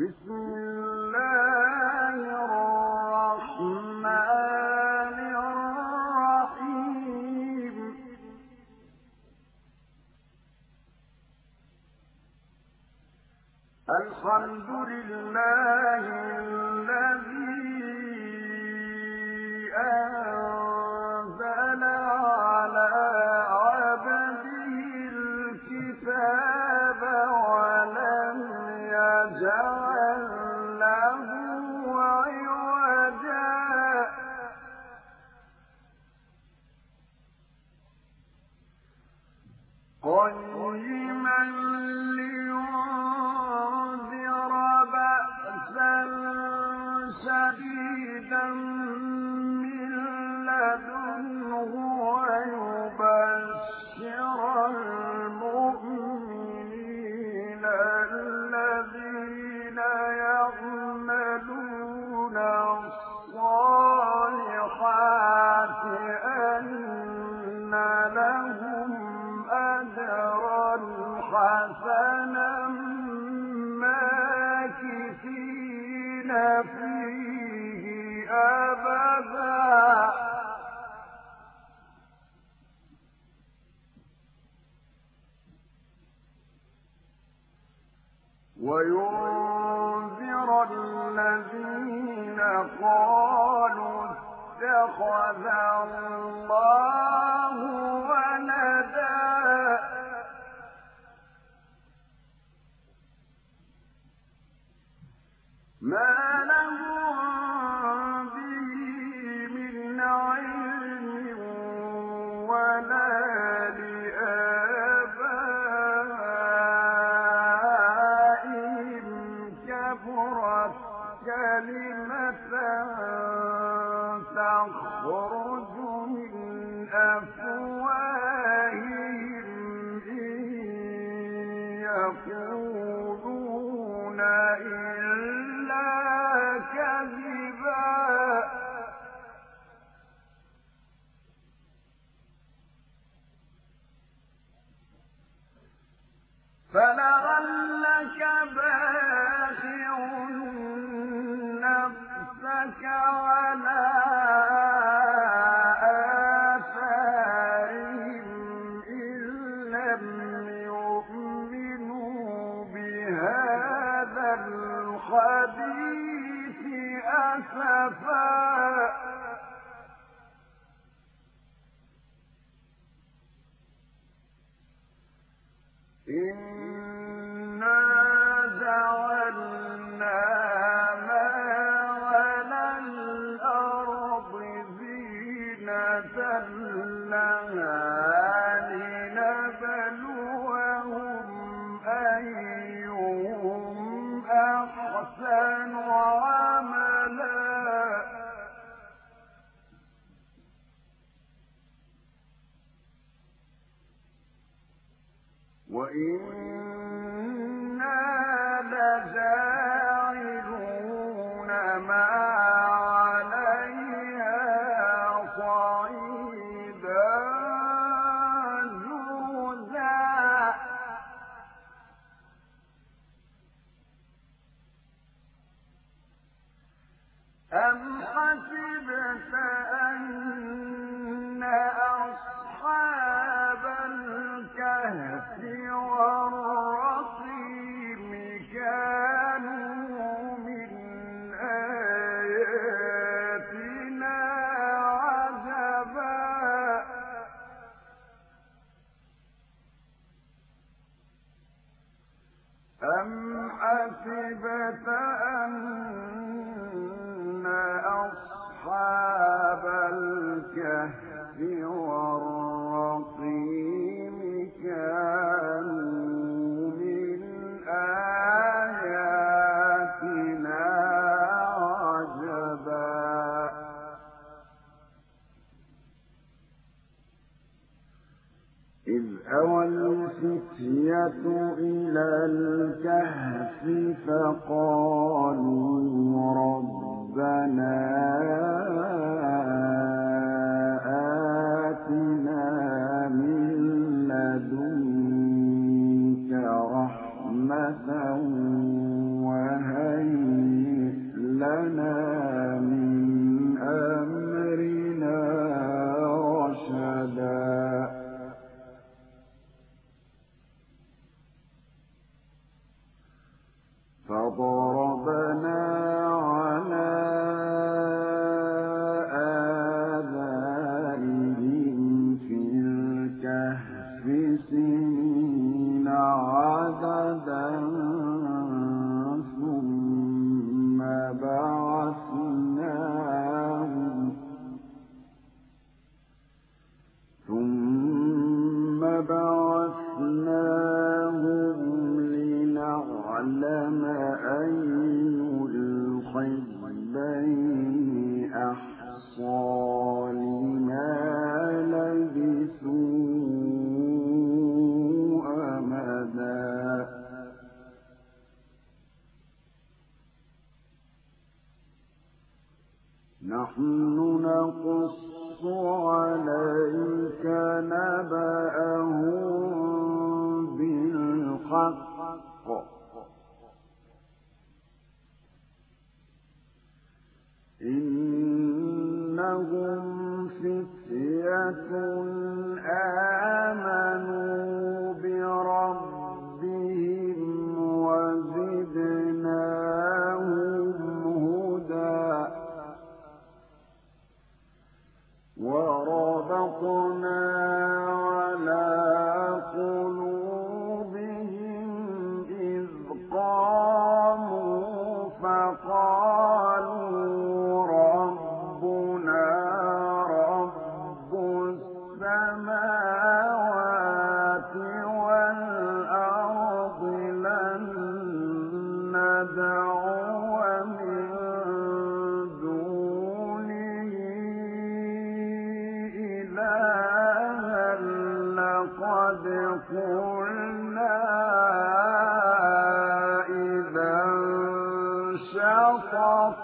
بسم الله فلعلك سقطا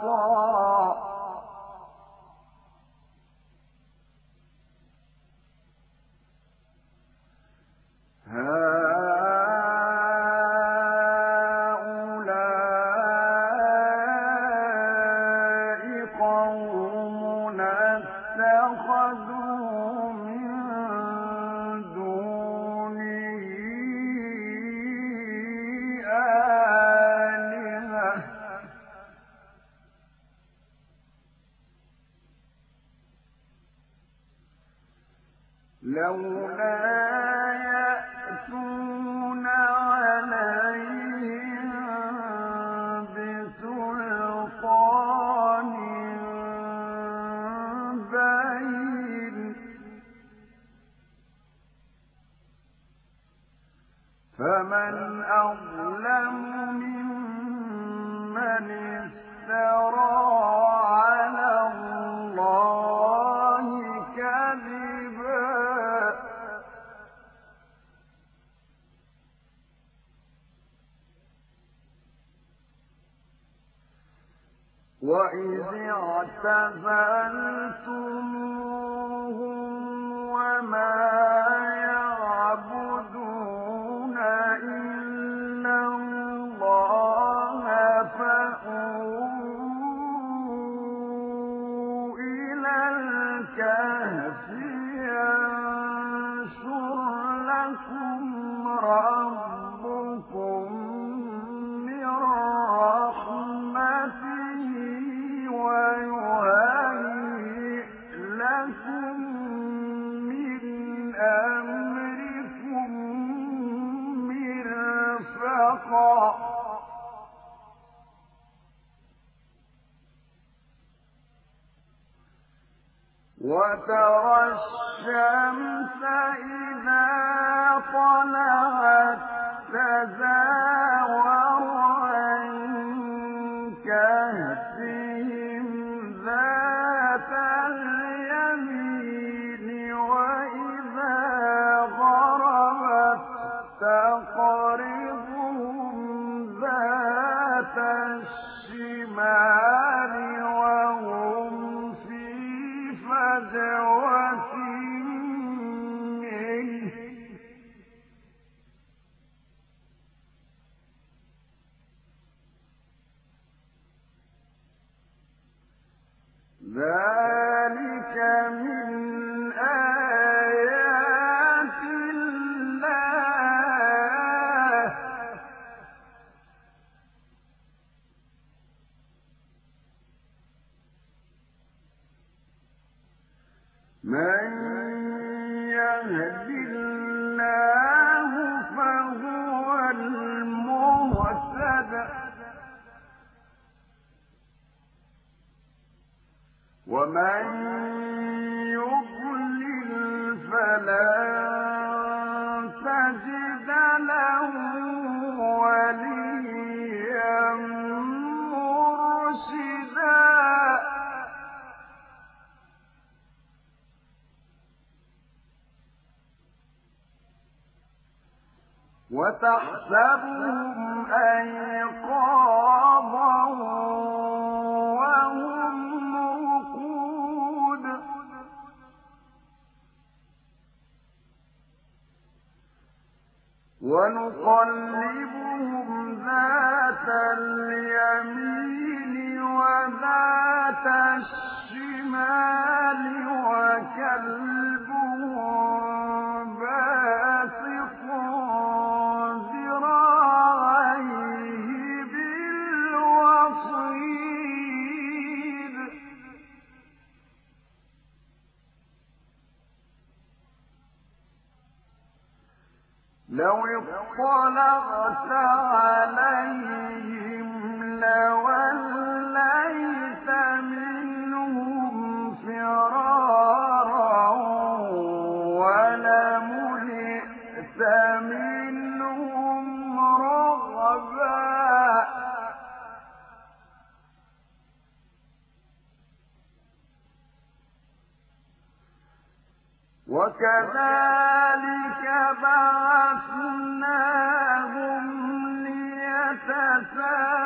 وتحسبهم وكذلك بعثناهم ليتساءلوا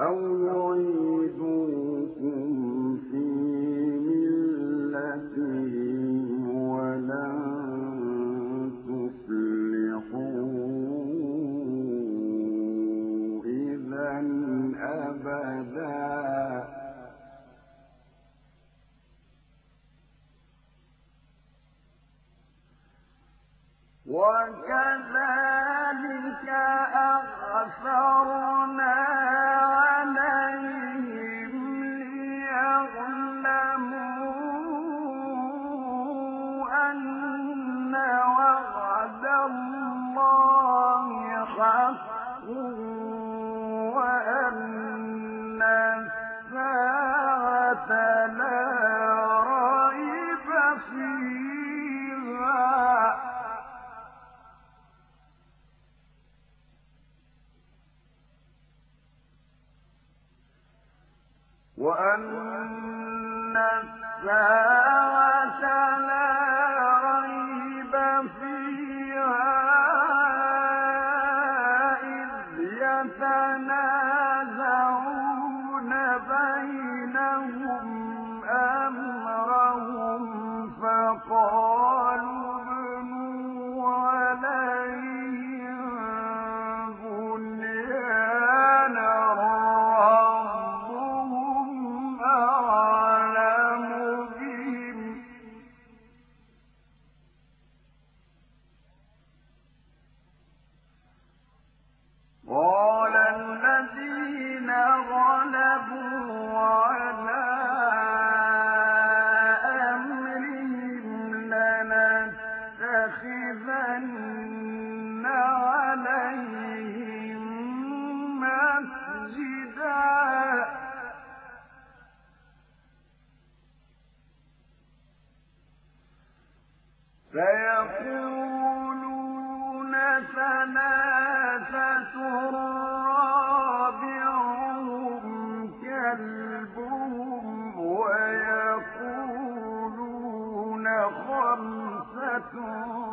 أو رَحْمَةٌ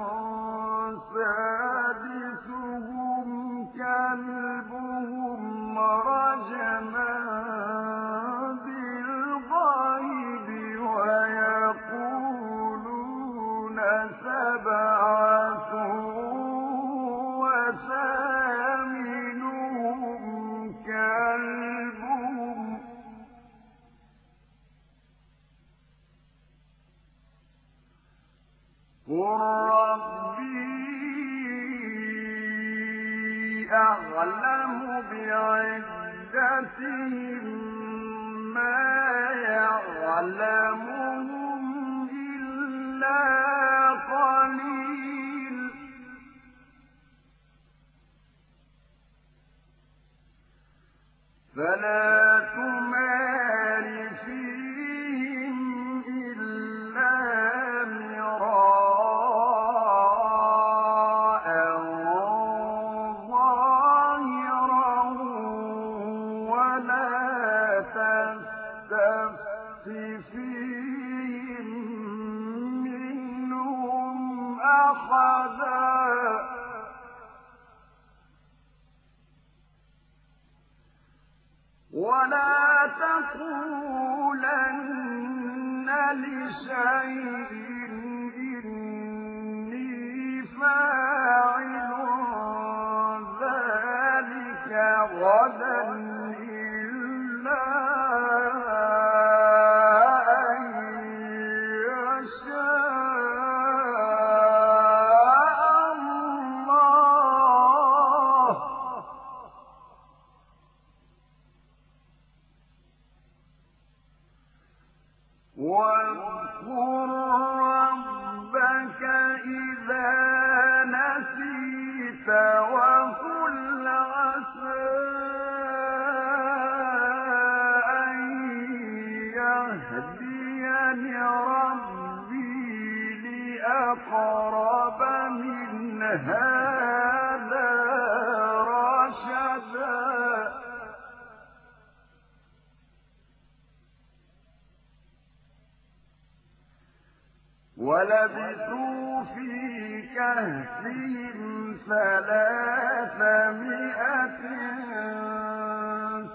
ولبثوا في كهفهم ثلاثمائة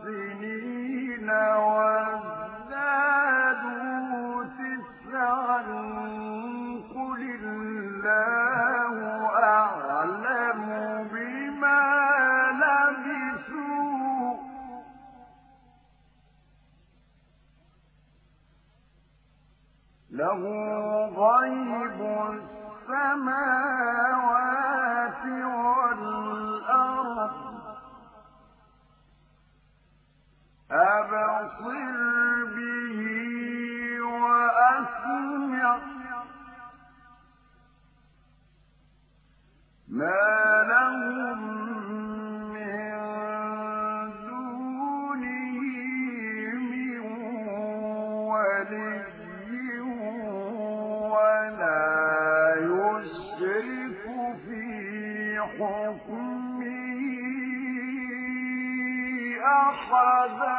سنين وَ له غيب السماوات والأرض. أبصر به وأسمع. ما لهم حكمه أحدا.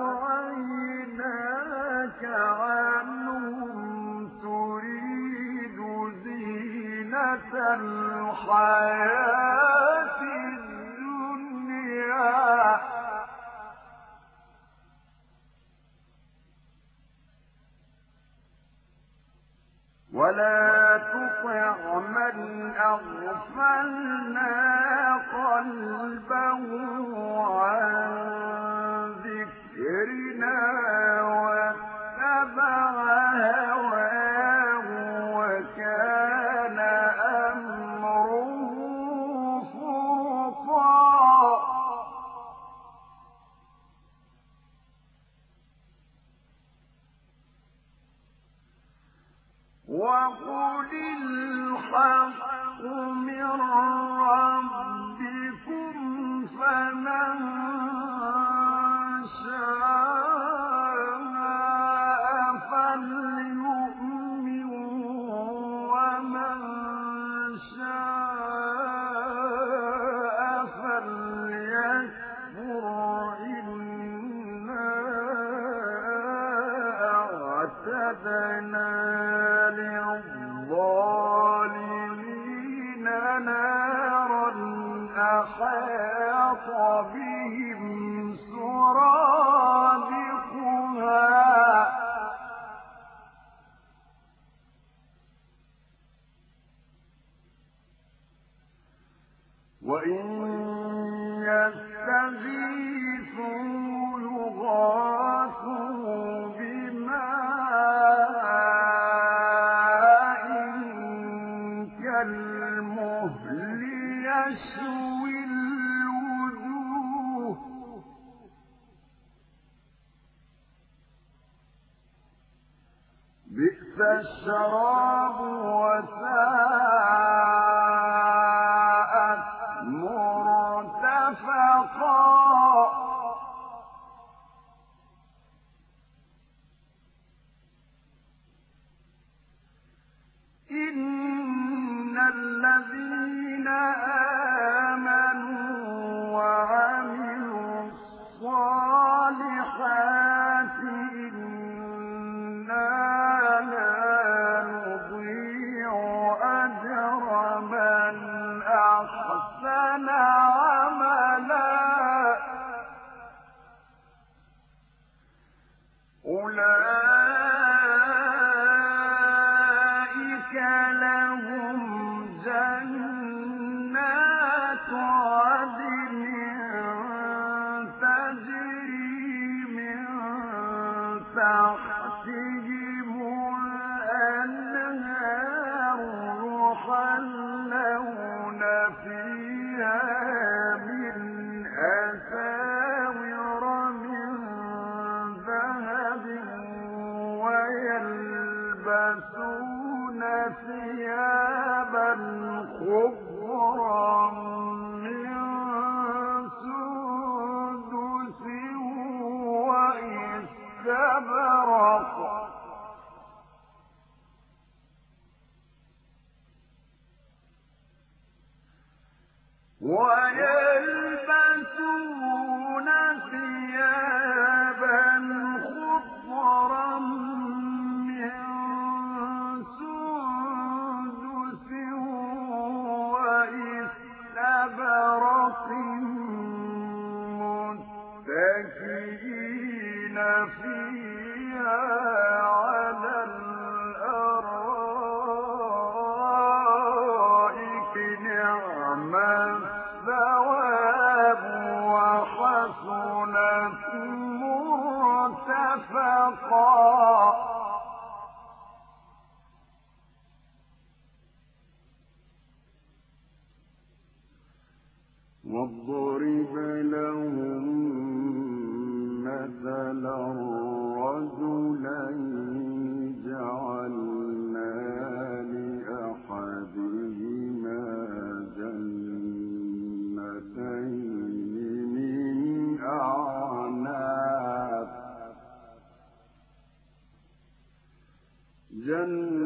استبرق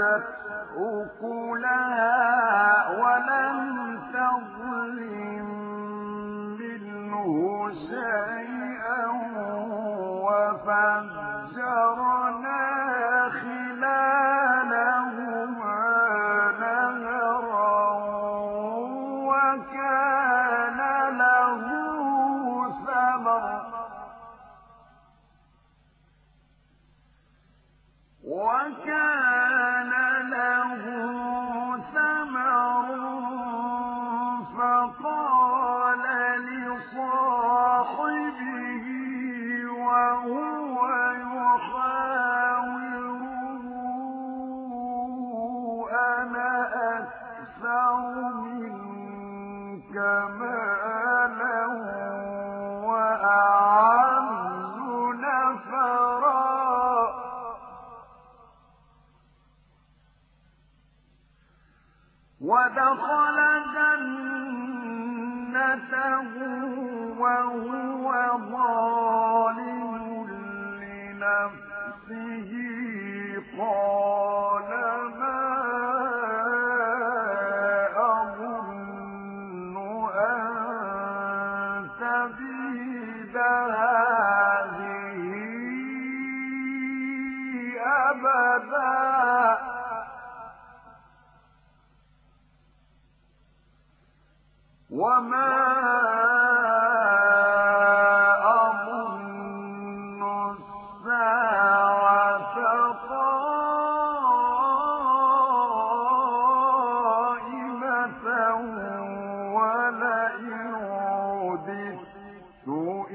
شاء الله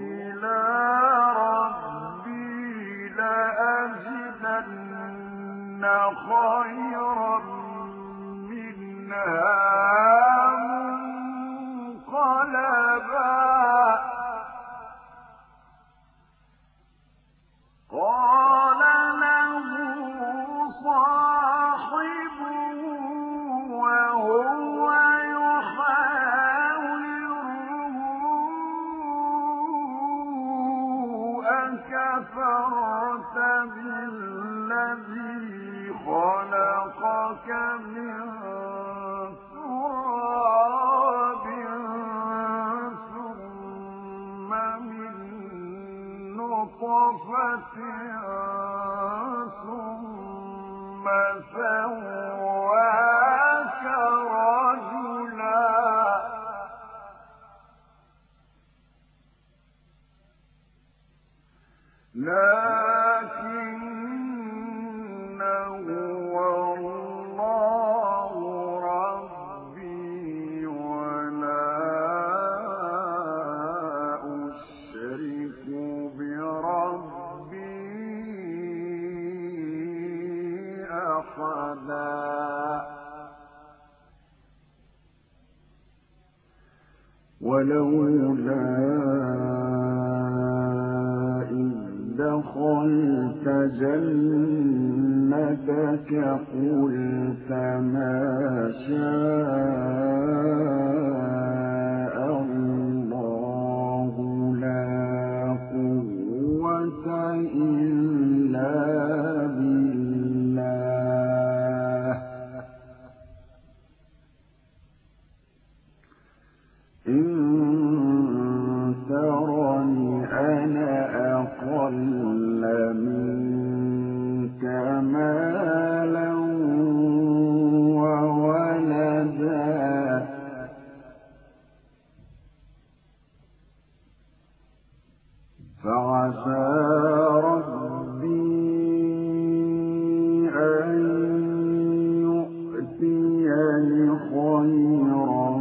خير عند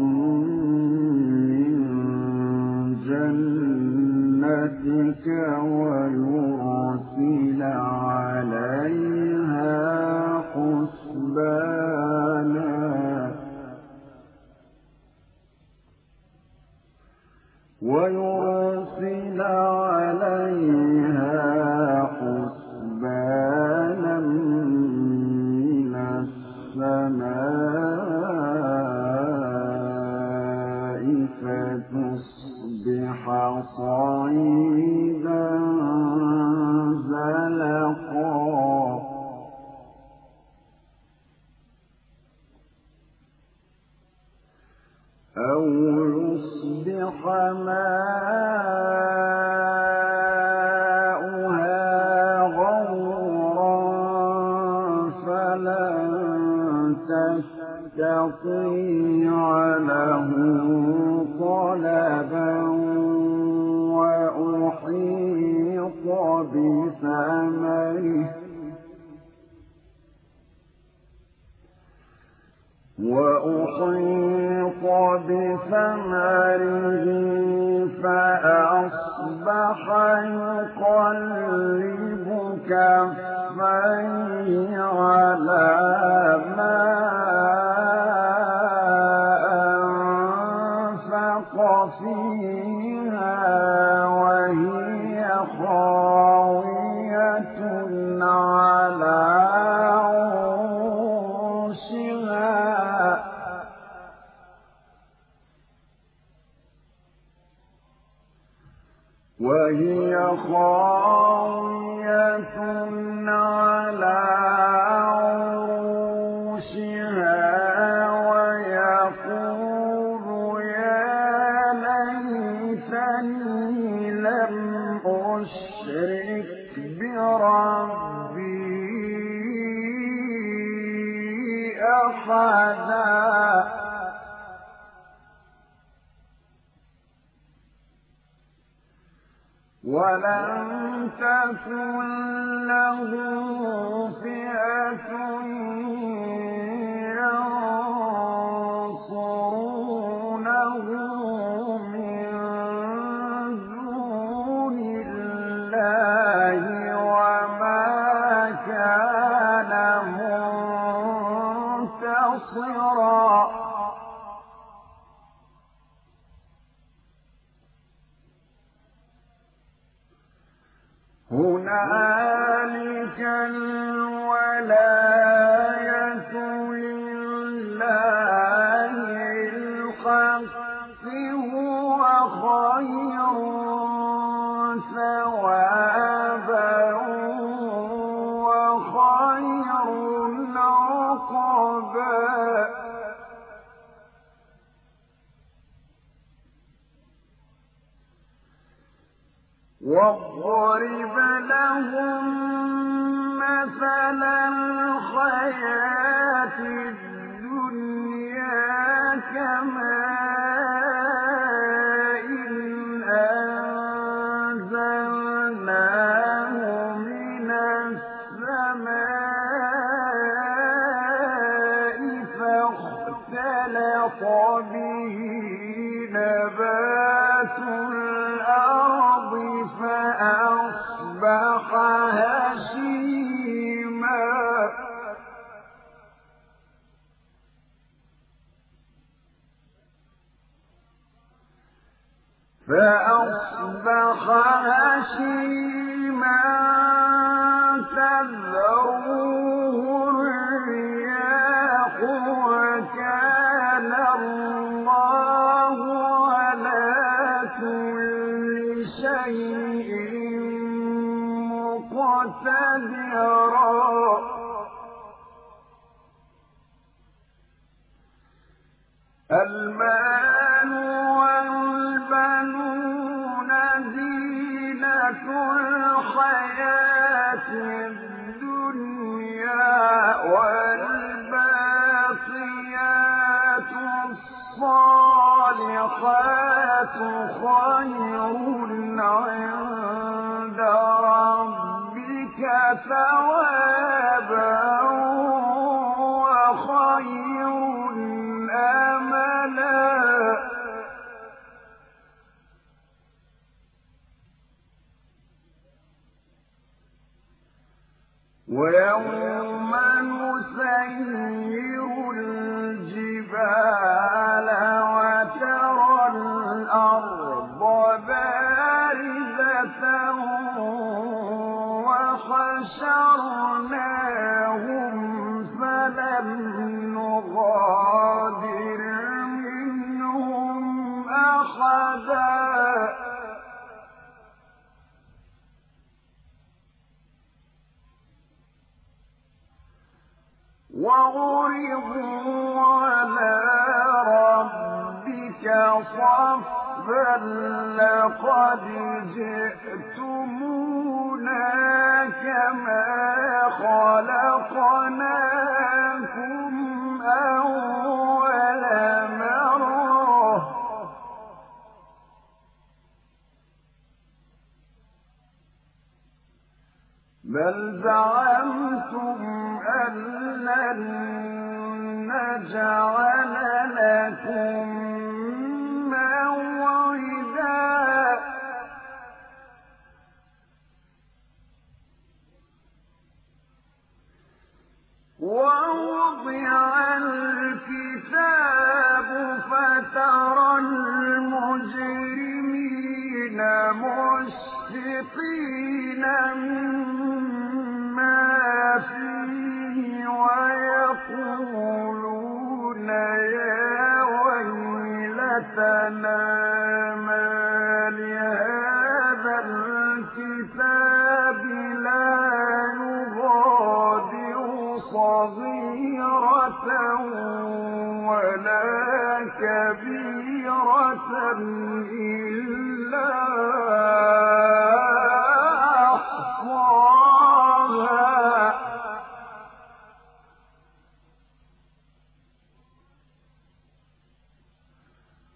كفروا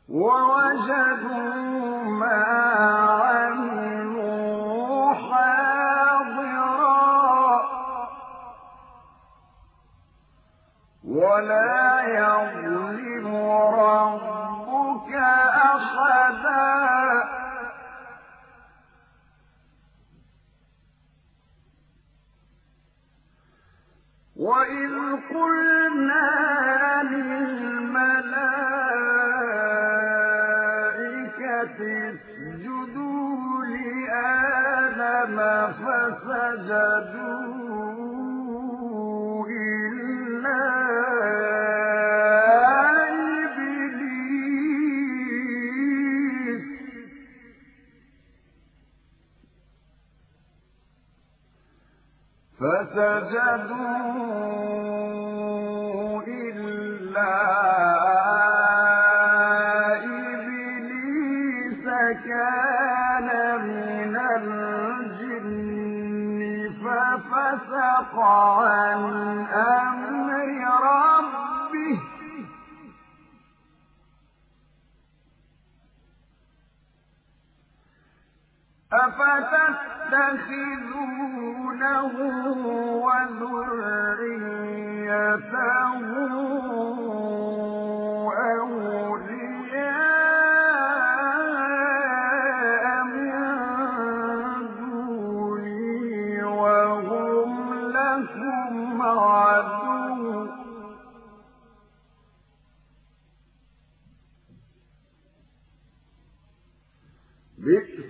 ووجدوا ما فسجدوا عن أمر ربه. أفتتخذونه وذريته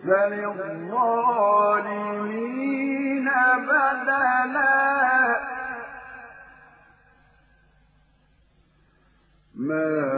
فللظالمين بدلا ما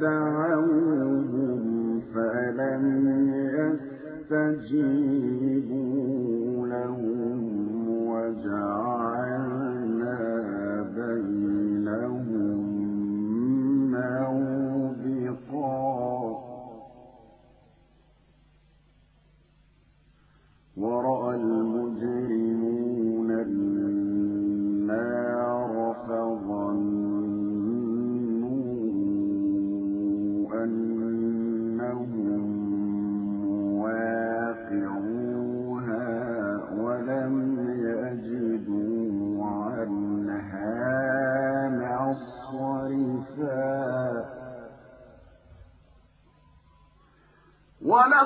دعوهم فلم يستجيبوا؟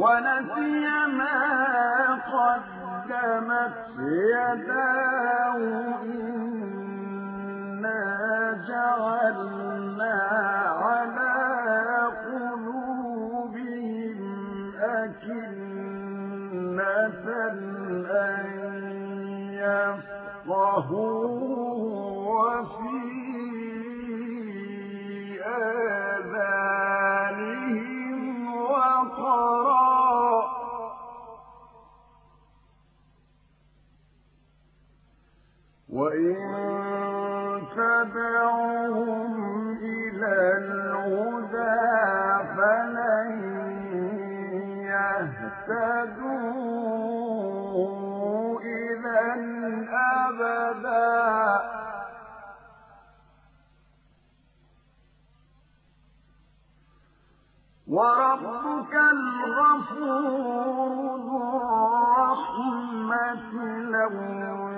ونسي ما قدمت يداه إنا جعلنا وإن تدعوهم إلى الهدى فلن يهتدوا إذا أبدا وربك الغفور ذو الرحمة لو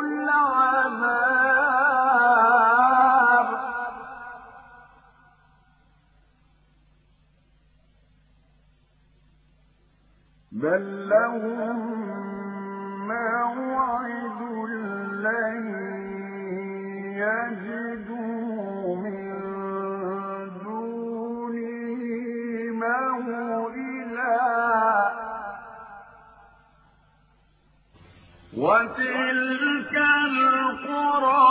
العذاب. بل لهم موعد لن يجدوا وتلك القرى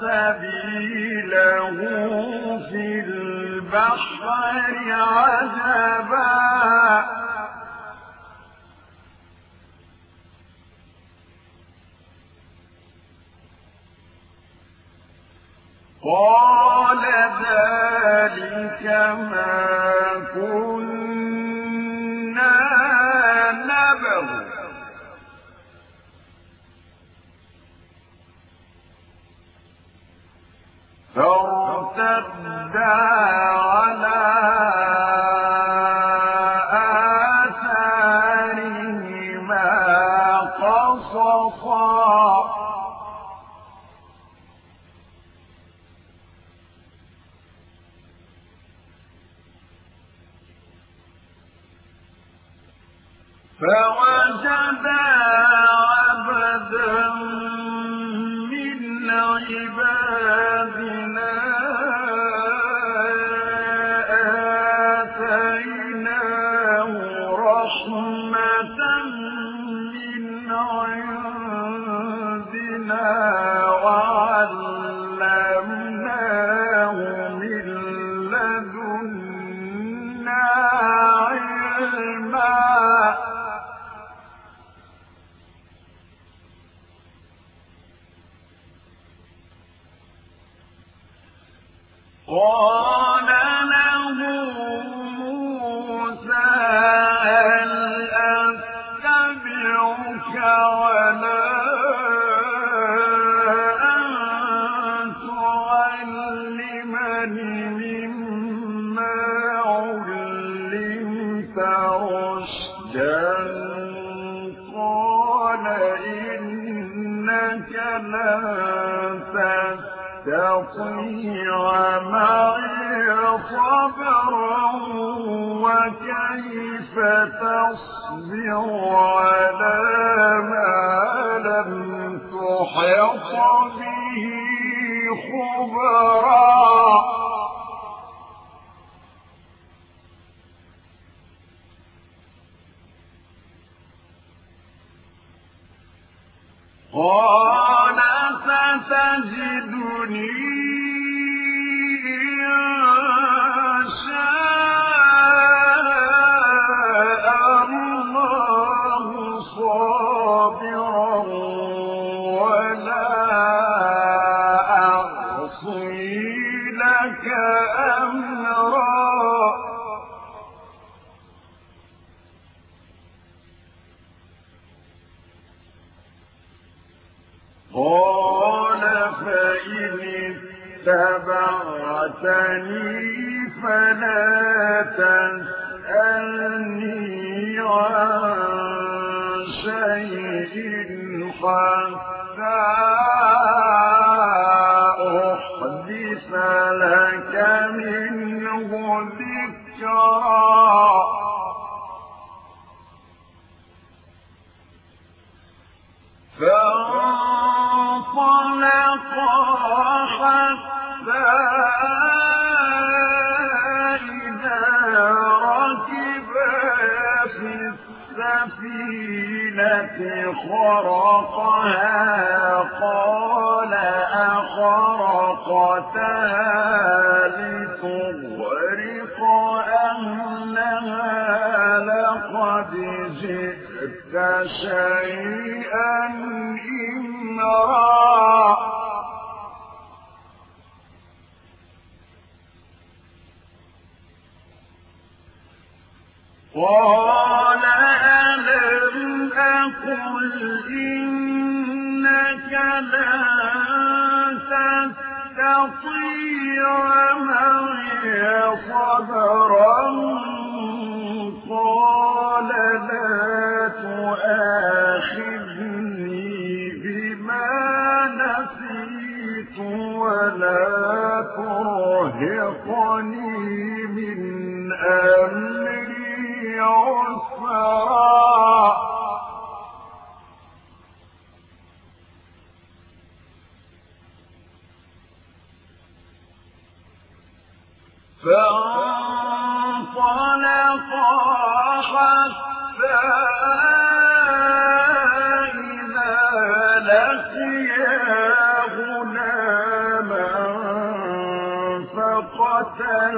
سبيله في البحر عجبا. قال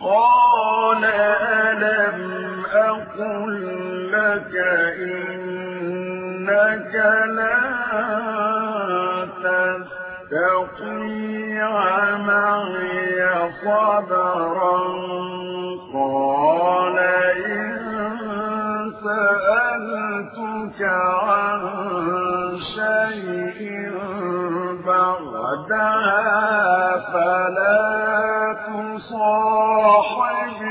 قال ألم أقل لك إنك لا تستطيع معي صبرا قال إن سألتك عن شيء بعدها فلا تصاحبني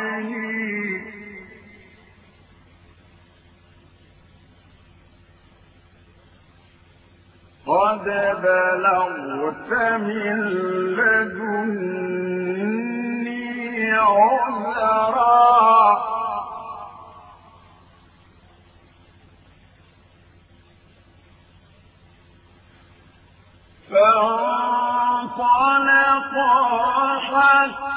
قد بلغت من لدني عذرا. فانطلقا حتى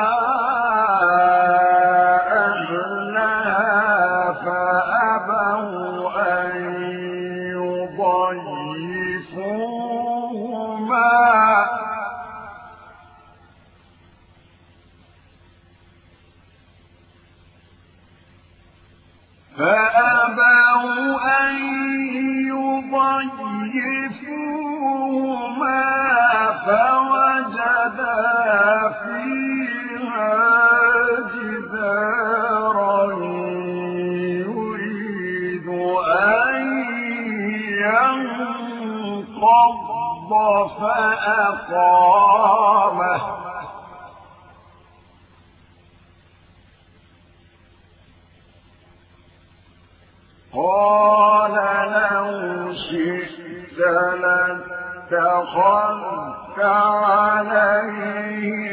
فأقامه قال لو شئت لاتخذت عليه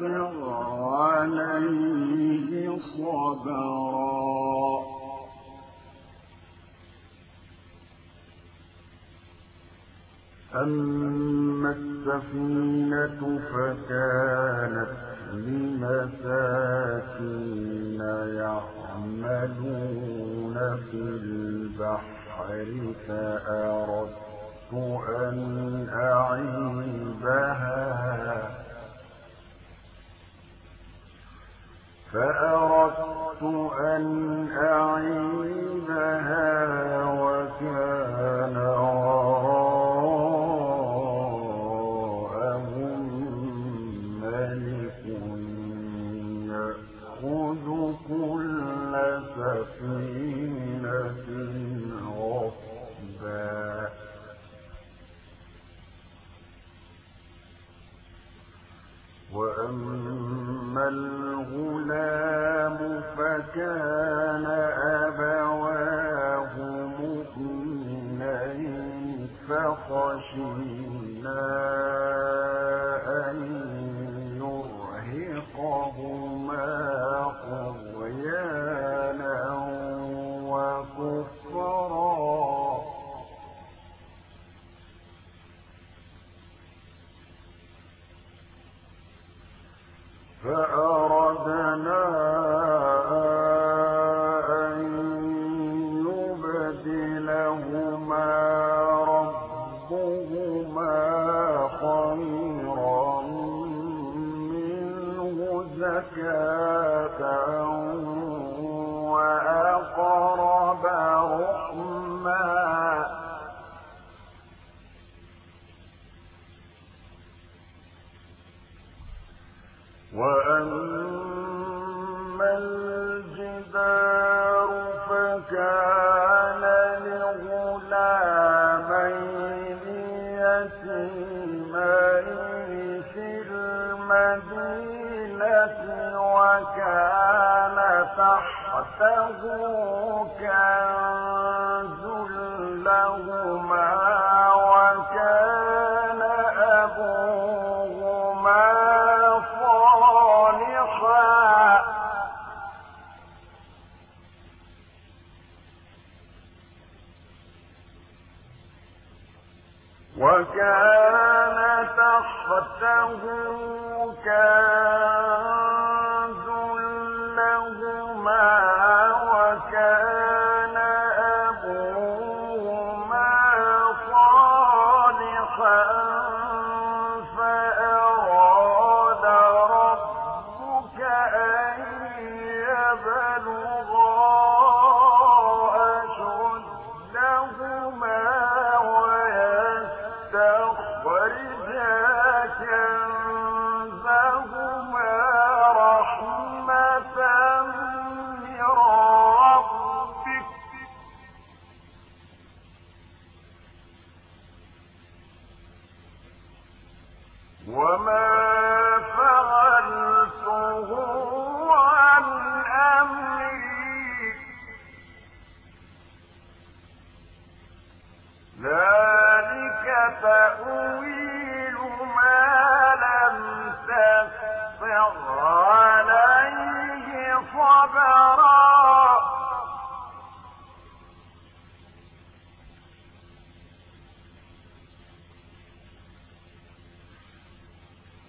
فاصبر عليه صبرا أما السفينة فكانت لمساكين يعملون في البحر فأردت أن أعيبها 嗯 فأ ربه كان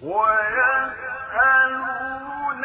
ذا القرنين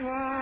إنا